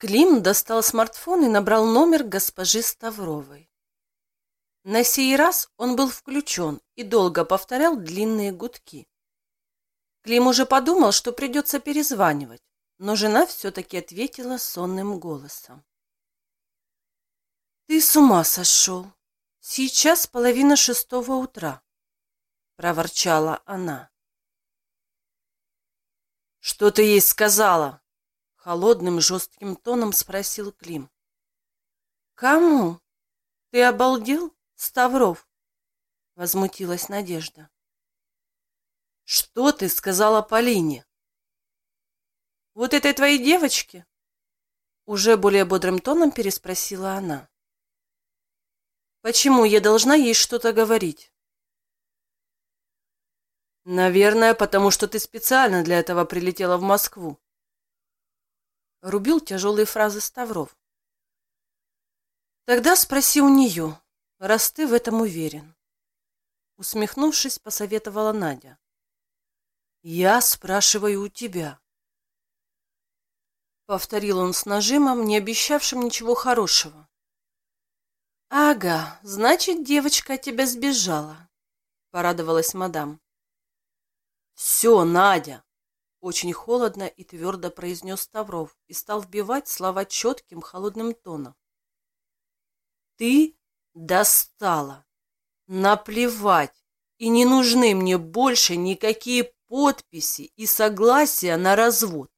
Клим достал смартфон и набрал номер госпожи Ставровой. На сей раз он был включен и долго повторял длинные гудки. Клим уже подумал, что придется перезванивать, но жена все-таки ответила сонным голосом. «Ты с ума сошел! Сейчас половина шестого утра!» — проворчала она. «Что ты ей сказала?» — холодным жестким тоном спросил Клим. «Кому? Ты обалдел, Ставров?» — возмутилась Надежда. «Что ты сказала Полине?» «Вот этой твоей девочке?» Уже более бодрым тоном переспросила она. «Почему я должна ей что-то говорить?» Наверное, потому что ты специально для этого прилетела в Москву. Рубил тяжелые фразы Ставров. Тогда спроси у нее, раз ты в этом уверен. Усмехнувшись, посоветовала Надя. Я спрашиваю у тебя. Повторил он с нажимом, не обещавшим ничего хорошего. «Ага, значит, девочка от тебя сбежала», — порадовалась мадам. «Все, Надя!» Очень холодно и твердо произнес Ставров и стал вбивать слова четким, холодным тоном. «Ты достала! Наплевать! И не нужны мне больше никакие подписи и согласия на развод.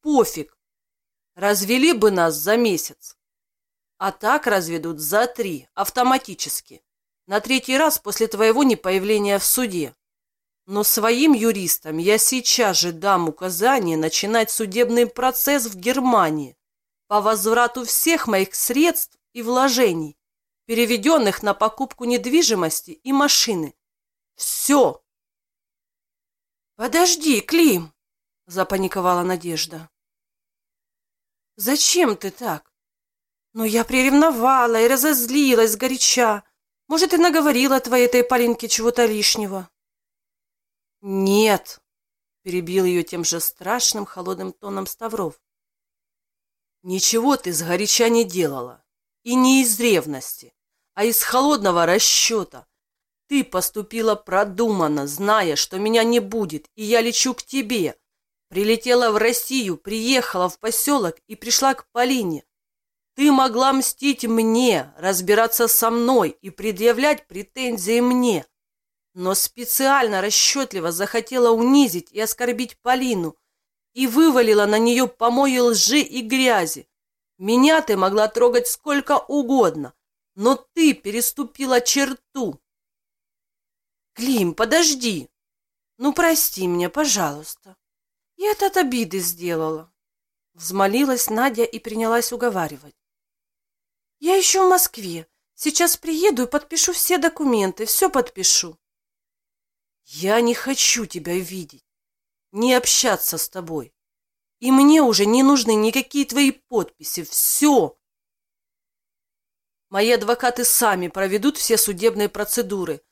Пофиг! Развели бы нас за месяц. А так разведут за три, автоматически. На третий раз после твоего непоявления в суде. Но своим юристам я сейчас же дам указание начинать судебный процесс в Германии по возврату всех моих средств и вложений, переведенных на покупку недвижимости и машины. Все. Подожди, Клим, запаниковала Надежда. Зачем ты так? Ну, я приревновала и разозлилась горяча. Может, и наговорила твоей этой Полинке чего-то лишнего. «Нет!» — перебил ее тем же страшным холодным тоном Ставров. «Ничего ты сгоряча не делала. И не из ревности, а из холодного расчета. Ты поступила продуманно, зная, что меня не будет, и я лечу к тебе. Прилетела в Россию, приехала в поселок и пришла к Полине. Ты могла мстить мне, разбираться со мной и предъявлять претензии мне но специально расчетливо захотела унизить и оскорбить Полину и вывалила на нее помои лжи и грязи. Меня ты могла трогать сколько угодно, но ты переступила черту. Клим, подожди. Ну, прости меня, пожалуйста. Я это от обиды сделала. Взмолилась Надя и принялась уговаривать. Я еще в Москве. Сейчас приеду и подпишу все документы, все подпишу. Я не хочу тебя видеть, не общаться с тобой. И мне уже не нужны никакие твои подписи. Все. Мои адвокаты сами проведут все судебные процедуры.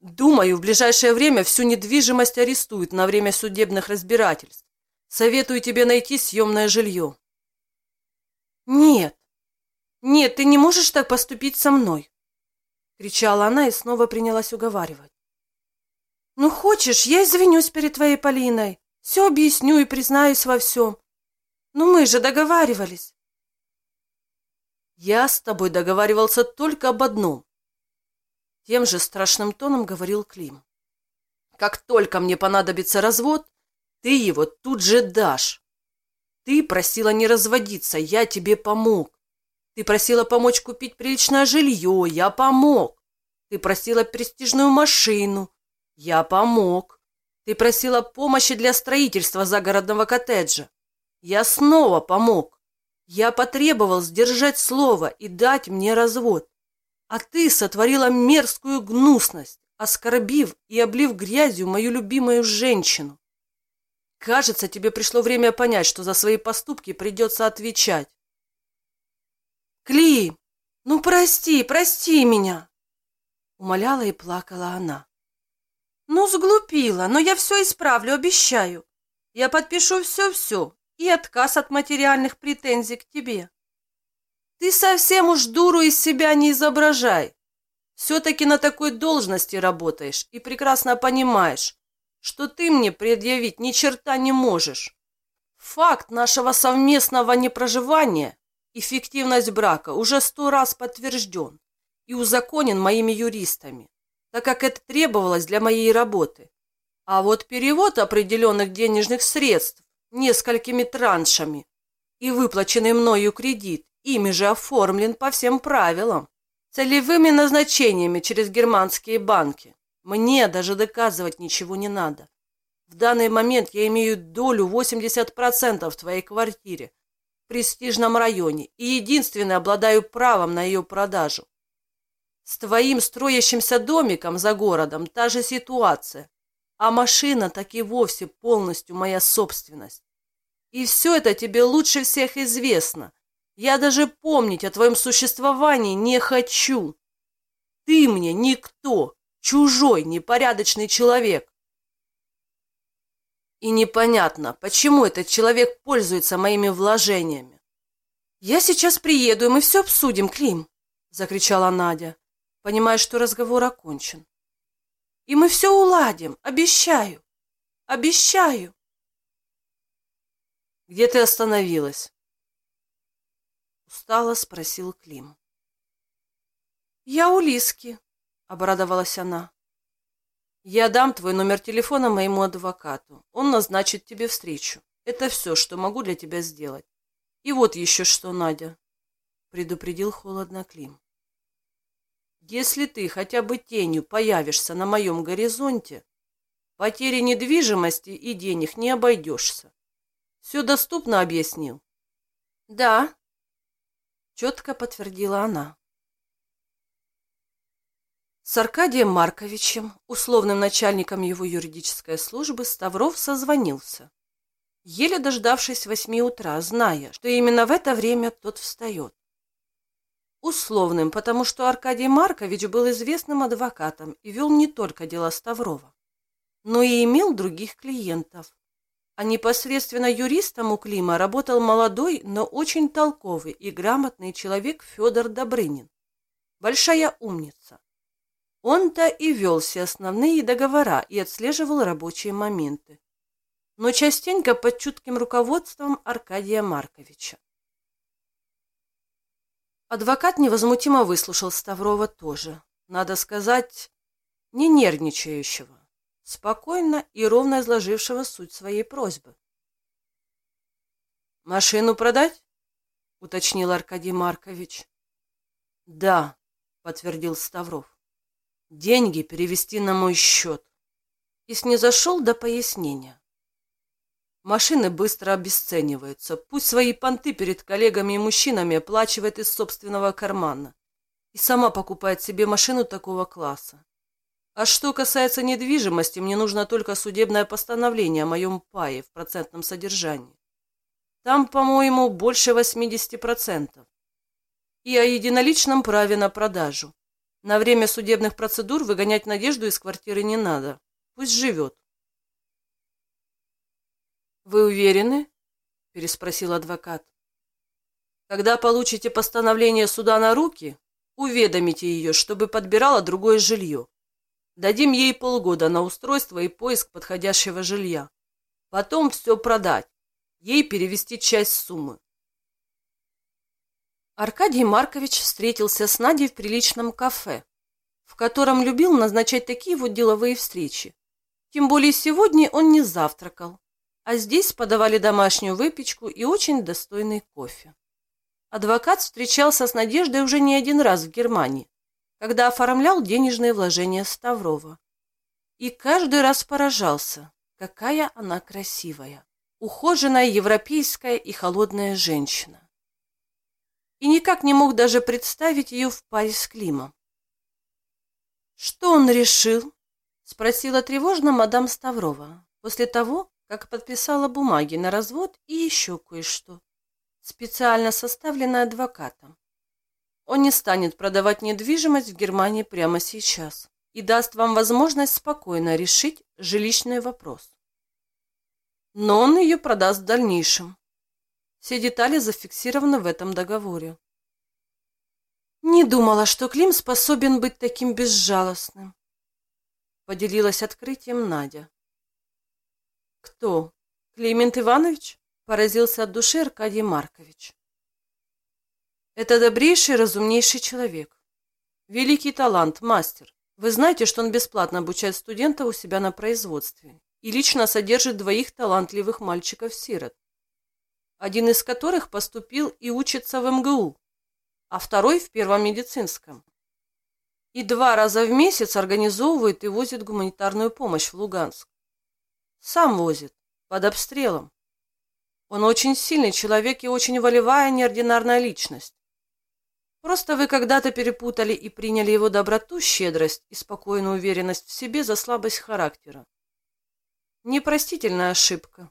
Думаю, в ближайшее время всю недвижимость арестуют на время судебных разбирательств. Советую тебе найти съемное жилье. Нет, нет, ты не можешь так поступить со мной, кричала она и снова принялась уговаривать. Ну, хочешь, я извинюсь перед твоей Полиной. Все объясню и признаюсь во всем. Ну, мы же договаривались. Я с тобой договаривался только об одном. Тем же страшным тоном говорил Клим. Как только мне понадобится развод, ты его тут же дашь. Ты просила не разводиться, я тебе помог. Ты просила помочь купить приличное жилье, я помог. Ты просила престижную машину, я помог. Ты просила помощи для строительства загородного коттеджа. Я снова помог. Я потребовал сдержать слово и дать мне развод. А ты сотворила мерзкую гнусность, оскорбив и облив грязью мою любимую женщину. Кажется, тебе пришло время понять, что за свои поступки придется отвечать. Клим, ну прости, прости меня, умоляла и плакала она. Ну, сглупила, но я все исправлю, обещаю. Я подпишу все-все и отказ от материальных претензий к тебе. Ты совсем уж дуру из себя не изображай. Все-таки на такой должности работаешь и прекрасно понимаешь, что ты мне предъявить ни черта не можешь. Факт нашего совместного непроживания и фиктивность брака уже сто раз подтвержден и узаконен моими юристами, так как это требовалось для моей работы. А вот перевод определенных денежных средств несколькими траншами и выплаченный мною кредит ими же оформлен по всем правилам, целевыми назначениями через германские банки. Мне даже доказывать ничего не надо. В данный момент я имею долю 80% в твоей квартире в престижном районе и единственное обладаю правом на ее продажу. С твоим строящимся домиком за городом та же ситуация, а машина так и вовсе полностью моя собственность. И все это тебе лучше всех известно. Я даже помнить о твоем существовании не хочу. Ты мне никто, чужой, непорядочный человек. И непонятно, почему этот человек пользуется моими вложениями. «Я сейчас приеду, и мы все обсудим, Клим!» — закричала Надя, понимая, что разговор окончен. «И мы все уладим, обещаю! Обещаю!» «Где ты остановилась?» Устало спросил Клим. «Я у Лиски», — обрадовалась она. Я дам твой номер телефона моему адвокату. Он назначит тебе встречу. Это все, что могу для тебя сделать. И вот еще что, Надя, — предупредил холодно Клим. Если ты хотя бы тенью появишься на моем горизонте, потери недвижимости и денег не обойдешься. Все доступно объяснил? Да, четко подтвердила она. С Аркадием Марковичем, условным начальником его юридической службы, Ставров созвонился, еле дождавшись восьми утра, зная, что именно в это время тот встает. Условным, потому что Аркадий Маркович был известным адвокатом и вел не только дела Ставрова, но и имел других клиентов. А непосредственно юристом у Клима работал молодой, но очень толковый и грамотный человек Федор Добрынин. Большая умница он-то и вел все основные договора и отслеживал рабочие моменты, но частенько под чутким руководством Аркадия Марковича. Адвокат невозмутимо выслушал Ставрова тоже, надо сказать, не нервничающего, спокойно и ровно изложившего суть своей просьбы. «Машину продать?» — уточнил Аркадий Маркович. «Да», — подтвердил Ставров деньги перевести на мой счет. И снизошел до пояснения. Машины быстро обесцениваются. Пусть свои понты перед коллегами и мужчинами оплачивает из собственного кармана. И сама покупает себе машину такого класса. А что касается недвижимости, мне нужно только судебное постановление о моем пае в процентном содержании. Там, по-моему, больше 80%. И о единоличном праве на продажу. На время судебных процедур выгонять Надежду из квартиры не надо. Пусть живет. «Вы уверены?» – переспросил адвокат. «Когда получите постановление суда на руки, уведомите ее, чтобы подбирала другое жилье. Дадим ей полгода на устройство и поиск подходящего жилья. Потом все продать, ей перевести часть суммы. Аркадий Маркович встретился с Надей в приличном кафе, в котором любил назначать такие вот деловые встречи. Тем более сегодня он не завтракал, а здесь подавали домашнюю выпечку и очень достойный кофе. Адвокат встречался с Надеждой уже не один раз в Германии, когда оформлял денежные вложения Ставрова. И каждый раз поражался, какая она красивая, ухоженная европейская и холодная женщина и никак не мог даже представить ее в паре с Климом. «Что он решил?» — спросила тревожно мадам Ставрова после того, как подписала бумаги на развод и еще кое-что, специально составленное адвокатом. Он не станет продавать недвижимость в Германии прямо сейчас и даст вам возможность спокойно решить жилищный вопрос. Но он ее продаст в дальнейшем, Все детали зафиксированы в этом договоре. Не думала, что Клим способен быть таким безжалостным. Поделилась открытием Надя. Кто? Климент Иванович? Поразился от души Аркадий Маркович. Это добрейший, разумнейший человек. Великий талант, мастер. Вы знаете, что он бесплатно обучает студента у себя на производстве и лично содержит двоих талантливых мальчиков-сирот, один из которых поступил и учится в МГУ, а второй в первом медицинском. И два раза в месяц организовывает и возит гуманитарную помощь в Луганск. Сам возит, под обстрелом. Он очень сильный человек и очень волевая, неординарная личность. Просто вы когда-то перепутали и приняли его доброту, щедрость и спокойную уверенность в себе за слабость характера. Непростительная ошибка.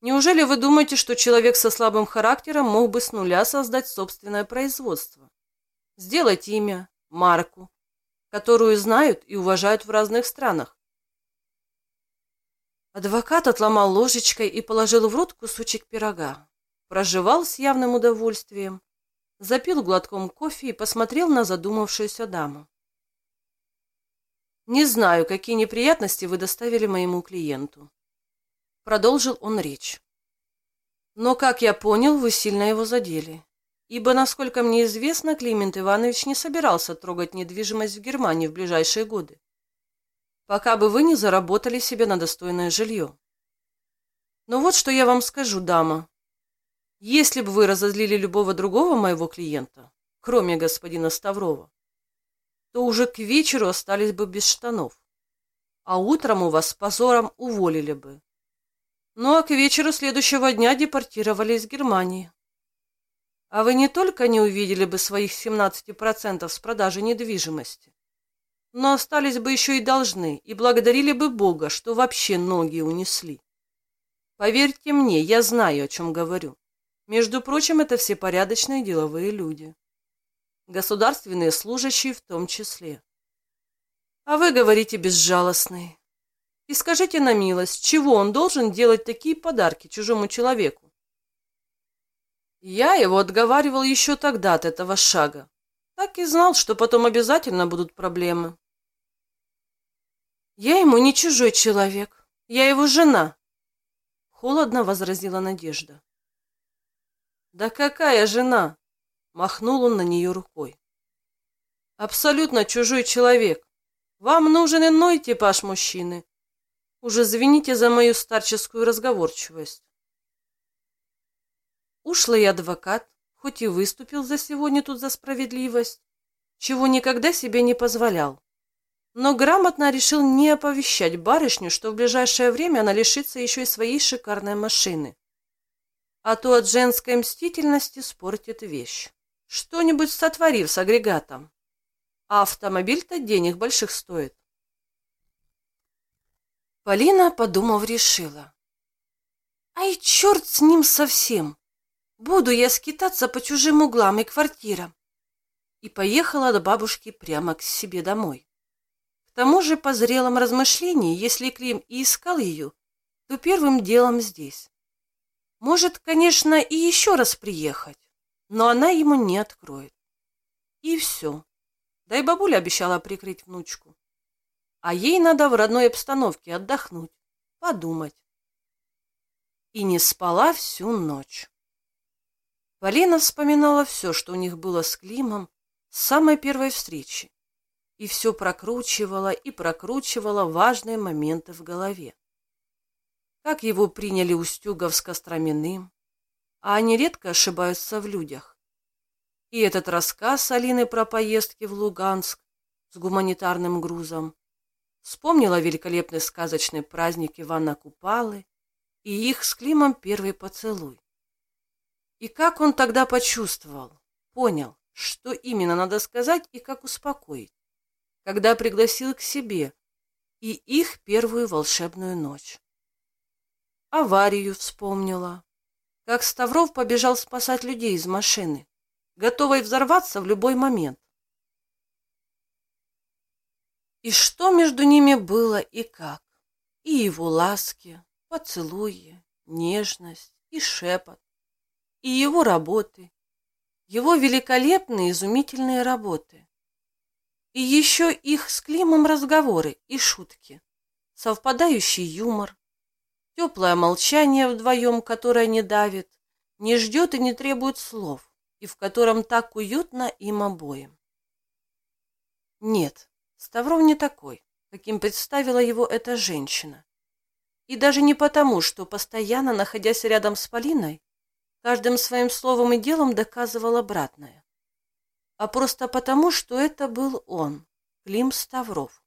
Неужели вы думаете, что человек со слабым характером мог бы с нуля создать собственное производство? Сделать имя, марку, которую знают и уважают в разных странах. Адвокат отломал ложечкой и положил в рот кусочек пирога. Прожевал с явным удовольствием, запил глотком кофе и посмотрел на задумавшуюся даму. «Не знаю, какие неприятности вы доставили моему клиенту», — продолжил он речь. «Но, как я понял, вы сильно его задели, ибо, насколько мне известно, Климент Иванович не собирался трогать недвижимость в Германии в ближайшие годы, пока бы вы не заработали себе на достойное жилье. Но вот что я вам скажу, дама, если бы вы разозлили любого другого моего клиента, кроме господина Ставрова, то уже к вечеру остались бы без штанов, а утром у вас с позором уволили бы. Ну а к вечеру следующего дня депортировали из Германии. А вы не только не увидели бы своих 17% с продажи недвижимости, но остались бы еще и должны, и благодарили бы Бога, что вообще ноги унесли. Поверьте мне, я знаю, о чем говорю. Между прочим, это все порядочные деловые люди. Государственные служащие в том числе. А вы говорите безжалостный. И скажите на милость, чего он должен делать такие подарки чужому человеку? Я его отговаривал еще тогда от этого шага. Так и знал, что потом обязательно будут проблемы. Я ему не чужой человек. Я его жена. Холодно возразила Надежда. «Да какая жена?» – махнул он на нее рукой. «Абсолютно чужой человек. Вам нужен иной типаж мужчины. Уже извините за мою старческую разговорчивость». Ушлый адвокат, хоть и выступил за сегодня тут за справедливость, чего никогда себе не позволял, но грамотно решил не оповещать барышню, что в ближайшее время она лишится еще и своей шикарной машины а то от женской мстительности спортит вещь. Что-нибудь сотворив с агрегатом. А автомобиль-то денег больших стоит. Полина, подумав, решила. Ай, черт с ним совсем! Буду я скитаться по чужим углам и квартирам. И поехала до бабушки прямо к себе домой. Тому же, по зрелом размышлении, если Клим и искал ее, то первым делом здесь. Может, конечно, и еще раз приехать, но она ему не откроет. И все. Да и бабуля обещала прикрыть внучку. А ей надо в родной обстановке отдохнуть, подумать. И не спала всю ночь. Полина вспоминала все, что у них было с Климом с самой первой встречи, и все прокручивала и прокручивала важные моменты в голове как его приняли Устюгов с Костроминым, а они редко ошибаются в людях. И этот рассказ Алины про поездки в Луганск с гуманитарным грузом вспомнила великолепный сказочный праздник Ивана Купалы и их с Климом первый поцелуй. И как он тогда почувствовал, понял, что именно надо сказать и как успокоить, когда пригласил к себе и их первую волшебную ночь. Аварию вспомнила. Как Ставров побежал спасать людей из машины, готовой взорваться в любой момент. И что между ними было и как. И его ласки, поцелуи, нежность и шепот. и его работы, его великолепные изумительные работы. И еще их с Климом разговоры и шутки, совпадающий юмор, теплое молчание вдвоем, которое не давит, не ждет и не требует слов, и в котором так уютно им обоим. Нет, Ставров не такой, каким представила его эта женщина. И даже не потому, что, постоянно находясь рядом с Полиной, каждым своим словом и делом доказывал обратное, а просто потому, что это был он, Клим Ставров.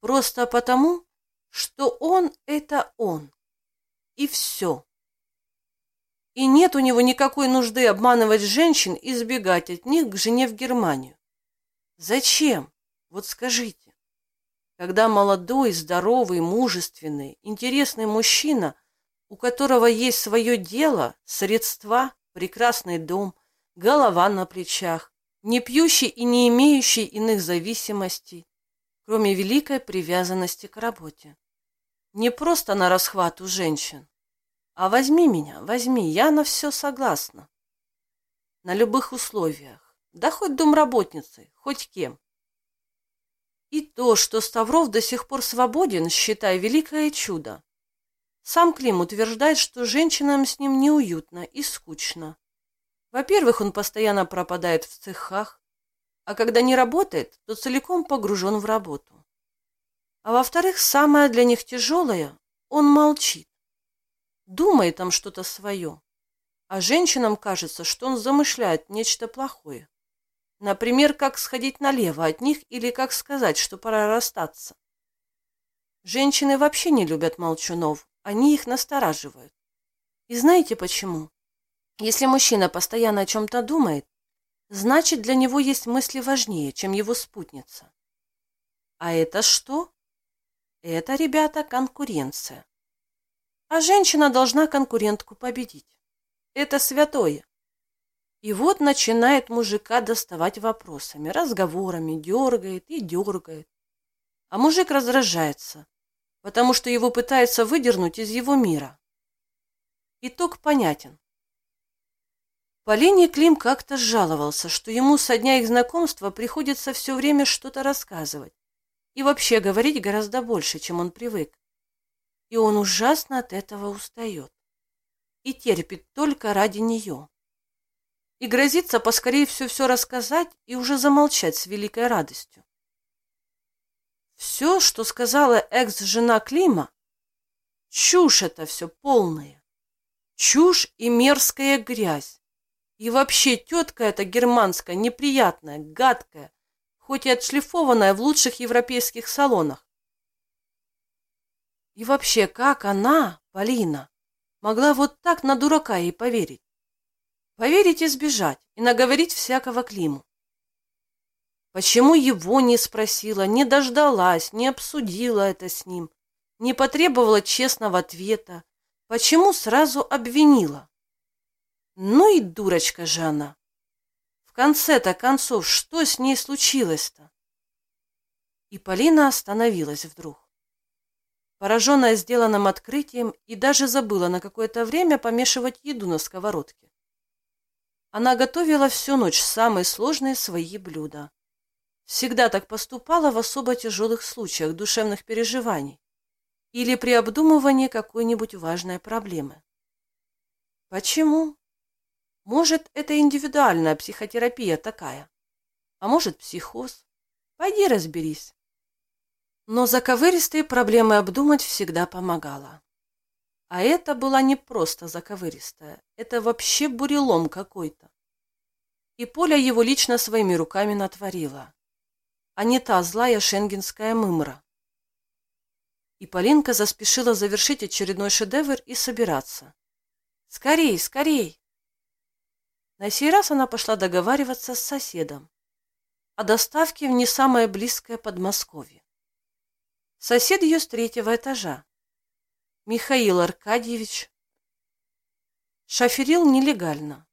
Просто потому, что он — это он. И все. И нет у него никакой нужды обманывать женщин и сбегать от них к жене в Германию. Зачем? Вот скажите. Когда молодой, здоровый, мужественный, интересный мужчина, у которого есть свое дело, средства, прекрасный дом, голова на плечах, не пьющий и не имеющий иных зависимостей, кроме великой привязанности к работе. Не просто на расхват у женщин, а возьми меня, возьми, я на все согласна. На любых условиях, да хоть домработницей, хоть кем. И то, что Ставров до сих пор свободен, считай великое чудо. Сам Клим утверждает, что женщинам с ним неуютно и скучно. Во-первых, он постоянно пропадает в цехах, а когда не работает, то целиком погружен в работу. А во-вторых, самое для них тяжелое – он молчит. Думает там что-то свое. А женщинам кажется, что он замышляет нечто плохое. Например, как сходить налево от них или как сказать, что пора расстаться. Женщины вообще не любят молчунов, они их настораживают. И знаете почему? Если мужчина постоянно о чем-то думает, значит для него есть мысли важнее, чем его спутница. А это что? Это, ребята, конкуренция. А женщина должна конкурентку победить. Это святое. И вот начинает мужика доставать вопросами, разговорами, дергает и дергает. А мужик раздражается, потому что его пытается выдернуть из его мира. Итог понятен. Полине Клим как-то жаловался, что ему со дня их знакомства приходится все время что-то рассказывать и вообще говорить гораздо больше, чем он привык. И он ужасно от этого устает и терпит только ради нее и грозится поскорее все-все рассказать и уже замолчать с великой радостью. Все, что сказала экс-жена Клима, чушь это все полная. Чушь и мерзкая грязь. И вообще тетка эта германская, неприятная, гадкая, хоть и отшлифованная в лучших европейских салонах. И вообще, как она, Полина, могла вот так на дурака ей поверить? Поверить и сбежать, и наговорить всякого Климу. Почему его не спросила, не дождалась, не обсудила это с ним, не потребовала честного ответа? Почему сразу обвинила? Ну и дурочка же она. В конце-то концов, что с ней случилось-то? И Полина остановилась вдруг. Пораженная сделанным открытием и даже забыла на какое-то время помешивать еду на сковородке. Она готовила всю ночь самые сложные свои блюда. Всегда так поступала в особо тяжелых случаях душевных переживаний или при обдумывании какой-нибудь важной проблемы. Почему? Может, это индивидуальная психотерапия такая, а может, психоз. Пойди разберись. Но заковыристые проблемы обдумать всегда помогала. А это была не просто заковыристая, это вообще бурелом какой-то. И Поля его лично своими руками натворила, а не та злая шенгенская мымра. И Полинка заспешила завершить очередной шедевр и собираться. «Скорей, скорей!» На сей раз она пошла договариваться с соседом о доставке в не самое близкое Подмосковье. Сосед ее с третьего этажа, Михаил Аркадьевич шоферил нелегально.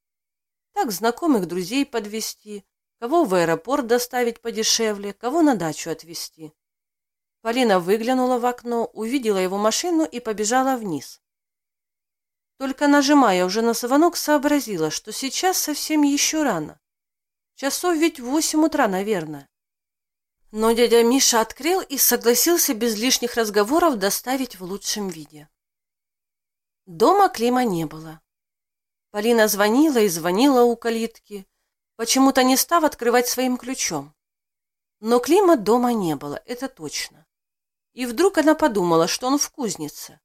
Так знакомых друзей подвести, кого в аэропорт доставить подешевле, кого на дачу отвезти. Полина выглянула в окно, увидела его машину и побежала вниз. Только нажимая уже на звонок, сообразила, что сейчас совсем еще рано. Часов ведь восемь утра, наверное. Но дядя Миша открыл и согласился без лишних разговоров доставить в лучшем виде. Дома Клима не было. Полина звонила и звонила у калитки, почему-то не став открывать своим ключом. Но Клима дома не было, это точно. И вдруг она подумала, что он в кузнице.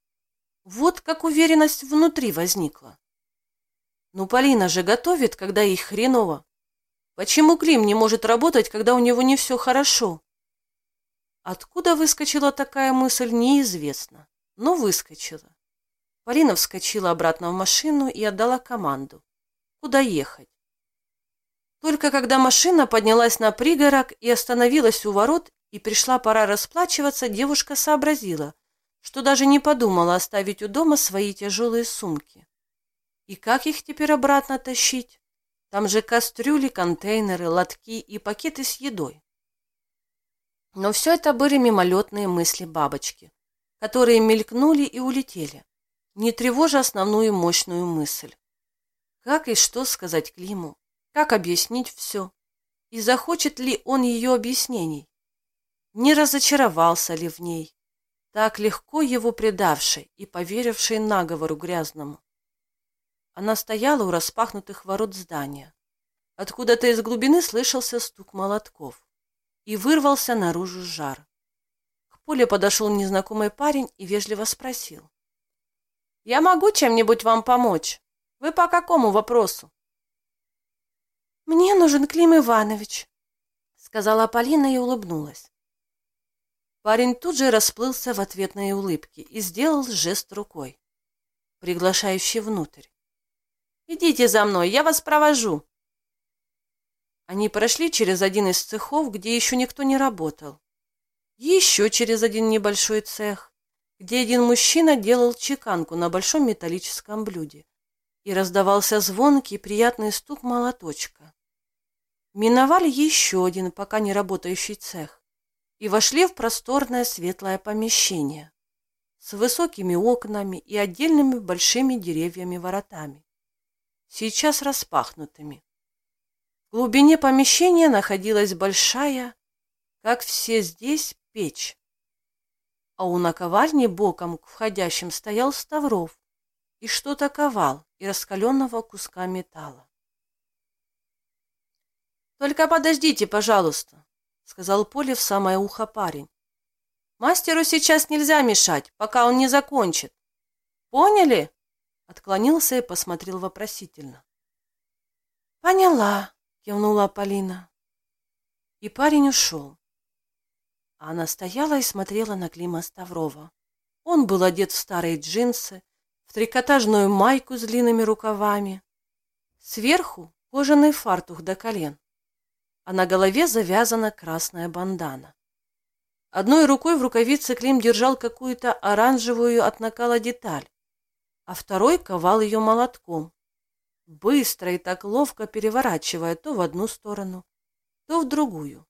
Вот как уверенность внутри возникла. Ну, Полина же готовит, когда ей хреново. Почему Клим не может работать, когда у него не все хорошо? Откуда выскочила такая мысль, неизвестно, но выскочила. Полина вскочила обратно в машину и отдала команду. Куда ехать? Только когда машина поднялась на пригорок и остановилась у ворот, и пришла пора расплачиваться, девушка сообразила, что даже не подумала оставить у дома свои тяжелые сумки. И как их теперь обратно тащить? Там же кастрюли, контейнеры, лотки и пакеты с едой. Но все это были мимолетные мысли бабочки, которые мелькнули и улетели, не тревожа основную мощную мысль. Как и что сказать Климу? Как объяснить все? И захочет ли он ее объяснений? Не разочаровался ли в ней? Так легко его предавший и поверивший наговору грязному. Она стояла у распахнутых ворот здания. Откуда-то из глубины слышался стук молотков, и вырвался наружу жар. К поле подошел незнакомый парень и вежливо спросил. «Я могу чем-нибудь вам помочь? Вы по какому вопросу?» «Мне нужен Клим Иванович», — сказала Полина и улыбнулась. Парень тут же расплылся в ответной улыбке и сделал жест рукой, приглашающий внутрь. «Идите за мной, я вас провожу!» Они прошли через один из цехов, где еще никто не работал. Еще через один небольшой цех, где один мужчина делал чеканку на большом металлическом блюде, и раздавался звонкий приятный стук молоточка. Миновали еще один пока не работающий цех и вошли в просторное светлое помещение с высокими окнами и отдельными большими деревьями-воротами, сейчас распахнутыми. В глубине помещения находилась большая, как все здесь, печь, а у наковальни боком к входящим стоял Ставров и что-то ковал и раскаленного куска металла. «Только подождите, пожалуйста», сказал Поле в самое ухо парень. Мастеру сейчас нельзя мешать, пока он не закончит. Поняли? Отклонился и посмотрел вопросительно. Поняла, кивнула Полина. И парень ушел. Она стояла и смотрела на Клима Ставрова. Он был одет в старые джинсы, в трикотажную майку с длинными рукавами. Сверху кожаный фартух до колен а на голове завязана красная бандана. Одной рукой в рукавице Клим держал какую-то оранжевую от накала деталь, а второй ковал ее молотком, быстро и так ловко переворачивая то в одну сторону, то в другую,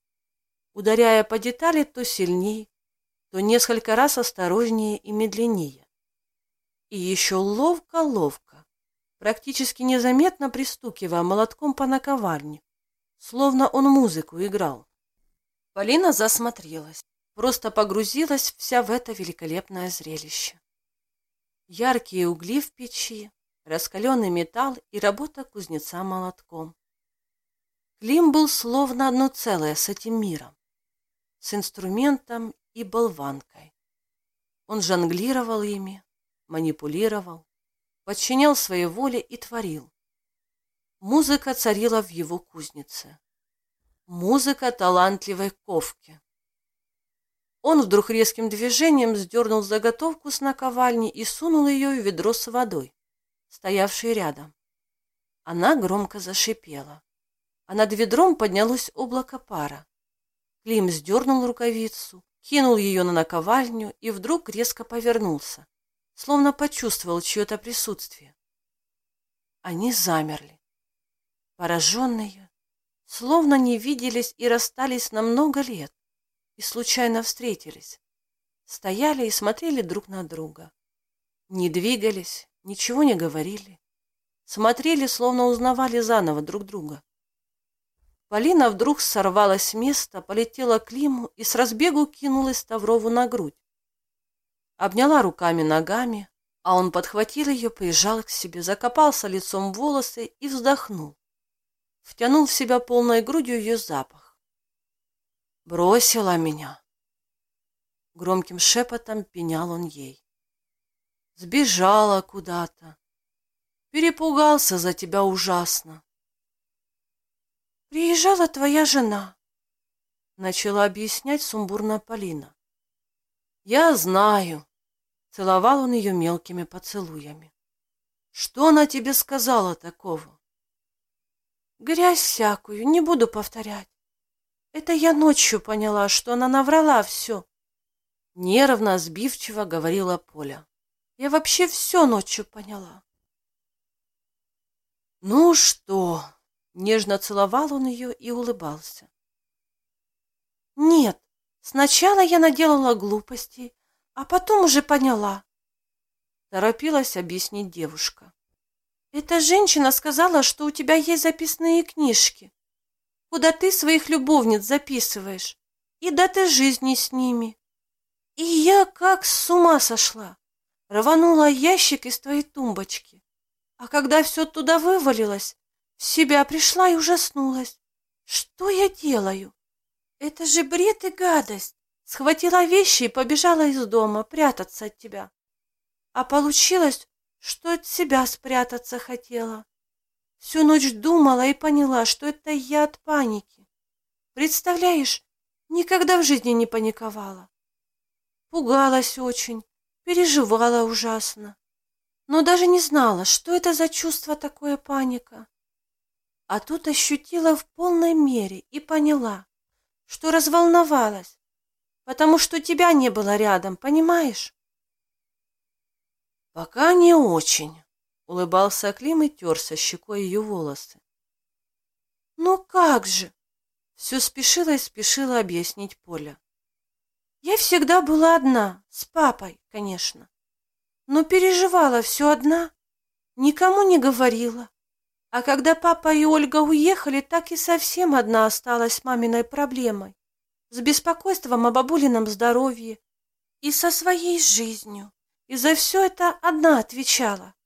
ударяя по детали то сильней, то несколько раз осторожнее и медленнее. И еще ловко-ловко, практически незаметно пристукивая молотком по наковальне, словно он музыку играл. Полина засмотрелась, просто погрузилась вся в это великолепное зрелище. Яркие угли в печи, раскаленный металл и работа кузнеца молотком. Клим был словно одно целое с этим миром, с инструментом и болванкой. Он жонглировал ими, манипулировал, подчинял своей воле и творил, Музыка царила в его кузнице. Музыка талантливой ковки. Он вдруг резким движением сдернул заготовку с наковальни и сунул ее в ведро с водой, стоявшее рядом. Она громко зашипела, а над ведром поднялось облако пара. Клим сдернул рукавицу, кинул ее на наковальню и вдруг резко повернулся, словно почувствовал чье-то присутствие. Они замерли пораженные, словно не виделись и расстались на много лет, и случайно встретились, стояли и смотрели друг на друга. Не двигались, ничего не говорили. Смотрели, словно узнавали заново друг друга. Полина вдруг сорвалась с места, полетела к Климу и с разбегу кинулась Ставрову на грудь. Обняла руками-ногами, а он подхватил ее, прижал к себе, закопался лицом в волосы и вздохнул. Втянул в себя полной грудью ее запах. «Бросила меня!» Громким шепотом пенял он ей. «Сбежала куда-то. Перепугался за тебя ужасно. «Приезжала твоя жена», — начала объяснять сумбурно Полина. «Я знаю», — целовал он ее мелкими поцелуями. «Что она тебе сказала такого?» «Грязь всякую, не буду повторять. Это я ночью поняла, что она наврала все». Нервно, сбивчиво говорила Поля. «Я вообще все ночью поняла». «Ну что?» Нежно целовал он ее и улыбался. «Нет, сначала я наделала глупостей, а потом уже поняла», — торопилась объяснить девушка. «Эта женщина сказала, что у тебя есть записные книжки, куда ты своих любовниц записываешь, и даты жизни с ними. И я как с ума сошла, рванула ящик из твоей тумбочки. А когда все туда вывалилось, в себя пришла и ужаснулась. Что я делаю? Это же бред и гадость. Схватила вещи и побежала из дома прятаться от тебя. А получилось, что от себя спрятаться хотела. Всю ночь думала и поняла, что это я от паники. Представляешь, никогда в жизни не паниковала. Пугалась очень, переживала ужасно. Но даже не знала, что это за чувство такое паника а тут ощутила в полной мере и поняла, что разволновалась, потому что тебя не было рядом, понимаешь? Пока не очень, улыбался Клим и терся щекой ее волосы. Ну как же? Все спешила и спешила объяснить Поля. Я всегда была одна, с папой, конечно, но переживала все одна, никому не говорила, а когда папа и Ольга уехали, так и совсем одна осталась маминой проблемой. С беспокойством о бабулином здоровье и со своей жизнью. И за все это одна отвечала.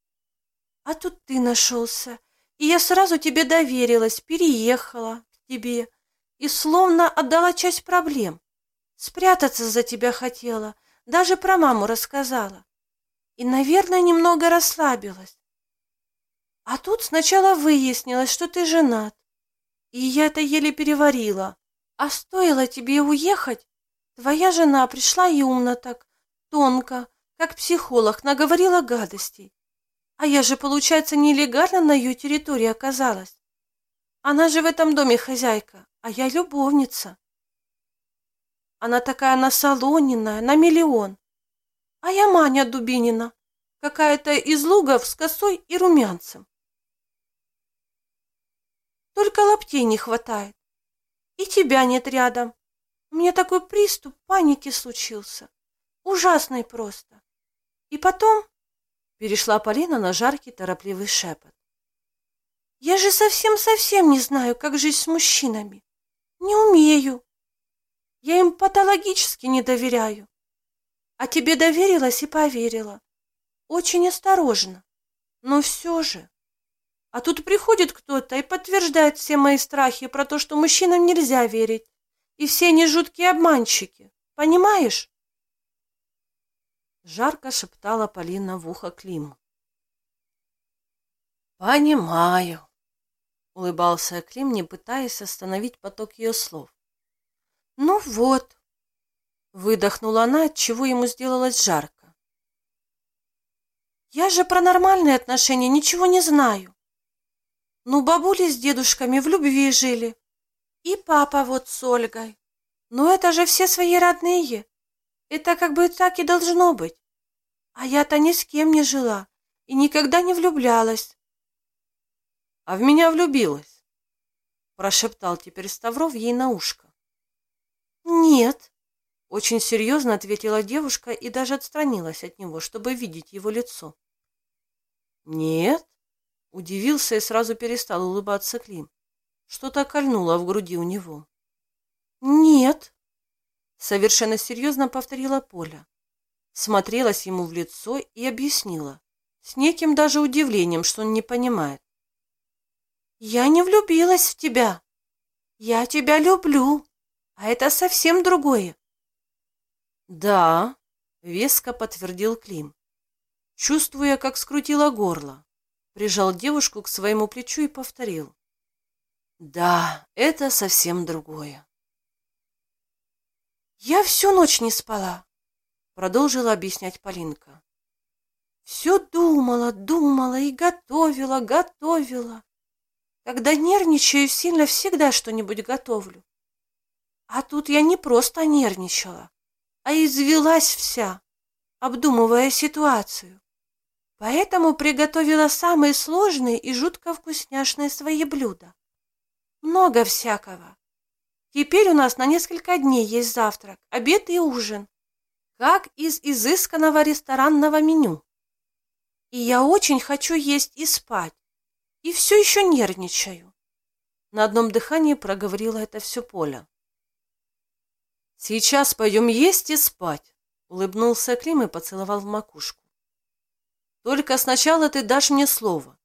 А тут ты нашелся, и я сразу тебе доверилась, переехала к тебе и словно отдала часть проблем. Спрятаться за тебя хотела, даже про маму рассказала. И, наверное, немного расслабилась. А тут сначала выяснилось, что ты женат. И я это еле переварила. А стоило тебе уехать, твоя жена пришла и умно так, тонко, как психолог, наговорила гадостей. А я же, получается, нелегально на ее территории оказалась. Она же в этом доме хозяйка, а я любовница. Она такая насолоненная, на миллион. А я Маня Дубинина, какая-то из лугов с косой и румянцем. Только лаптей не хватает. И тебя нет рядом. У меня такой приступ паники случился. Ужасный просто. И потом... Перешла Полина на жаркий торопливый шепот. Я же совсем-совсем не знаю, как жить с мужчинами. Не умею. Я им патологически не доверяю. А тебе доверилась и поверила. Очень осторожно. Но все же... А тут приходит кто-то и подтверждает все мои страхи про то, что мужчинам нельзя верить. И все они жуткие обманщики. Понимаешь? Жарко шептала Полина в ухо Климу. «Понимаю», — улыбался Клим, не пытаясь остановить поток ее слов. «Ну вот», — выдохнула она, отчего ему сделалось жарко. «Я же про нормальные отношения ничего не знаю. Ну, бабули с дедушками в любви жили. И папа вот с Ольгой. Но это же все свои родные. Это как бы так и должно быть. А я-то ни с кем не жила и никогда не влюблялась. — А в меня влюбилась, — прошептал теперь Ставров ей на ушко. — Нет, — очень серьезно ответила девушка и даже отстранилась от него, чтобы видеть его лицо. Нет, удивился и сразу перестал улыбаться Клим. Что-то кольнуло в груди у него. Нет, совершенно серьезно повторила Поля. Смотрелась ему в лицо и объяснила, с неким даже удивлением, что он не понимает. «Я не влюбилась в тебя. Я тебя люблю, а это совсем другое». «Да», — веско подтвердил Клим, чувствуя, как скрутило горло. Прижал девушку к своему плечу и повторил. «Да, это совсем другое». «Я всю ночь не спала», — продолжила объяснять Полинка. «Все думала, думала и готовила, готовила. Когда нервничаю сильно, всегда что-нибудь готовлю. А тут я не просто нервничала, а извелась вся, обдумывая ситуацию. Поэтому приготовила самые сложные и жутко вкусняшные свои блюда. Много всякого. Теперь у нас на несколько дней есть завтрак, обед и ужин, как из изысканного ресторанного меню. И я очень хочу есть и спать, и все еще нервничаю. На одном дыхании проговорила это все Поля. «Сейчас пойдем есть и спать», — улыбнулся Клим и поцеловал в макушку. «Только сначала ты дашь мне слово,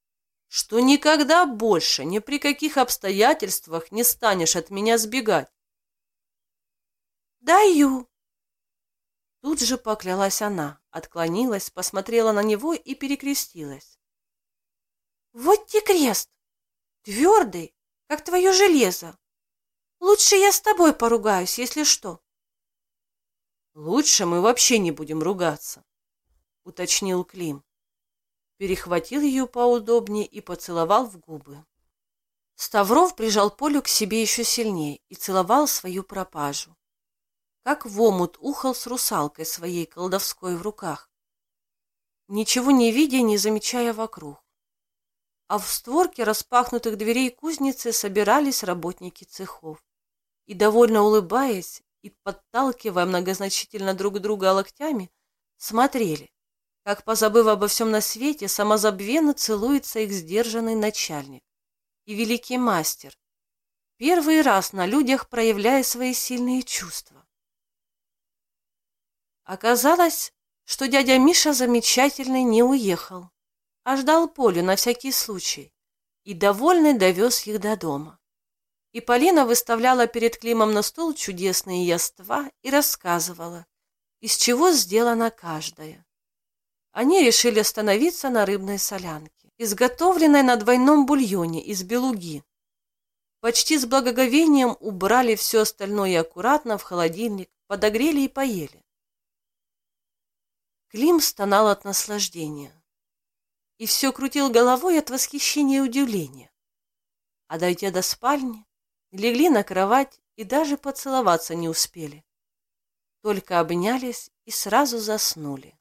что никогда больше ни при каких обстоятельствах не станешь от меня сбегать. «Даю!» Тут же поклялась она, отклонилась, посмотрела на него и перекрестилась. «Вот те крест! Твердый, как твое железо! Лучше я с тобой поругаюсь, если что!» «Лучше мы вообще не будем ругаться», — уточнил Клим перехватил ее поудобнее и поцеловал в губы. Ставров прижал Полю к себе еще сильнее и целовал свою пропажу. Как в омут ухал с русалкой своей колдовской в руках, ничего не видя, не замечая вокруг. А в створке распахнутых дверей кузницы собирались работники цехов. И, довольно улыбаясь и подталкивая многозначительно друг друга локтями, смотрели, как, позабыв обо всем на свете, самозабвенно целуется их сдержанный начальник и великий мастер, первый раз на людях проявляя свои сильные чувства. Оказалось, что дядя Миша замечательный не уехал, а ждал Полю на всякий случай и довольный довез их до дома. И Полина выставляла перед Климом на стол чудесные яства и рассказывала, из чего сделана каждая они решили остановиться на рыбной солянке, изготовленной на двойном бульоне из белуги. Почти с благоговением убрали все остальное аккуратно в холодильник, подогрели и поели. Клим стонал от наслаждения и все крутил головой от восхищения и удивления. А дойдя до спальни, легли на кровать и даже поцеловаться не успели. Только обнялись и сразу заснули.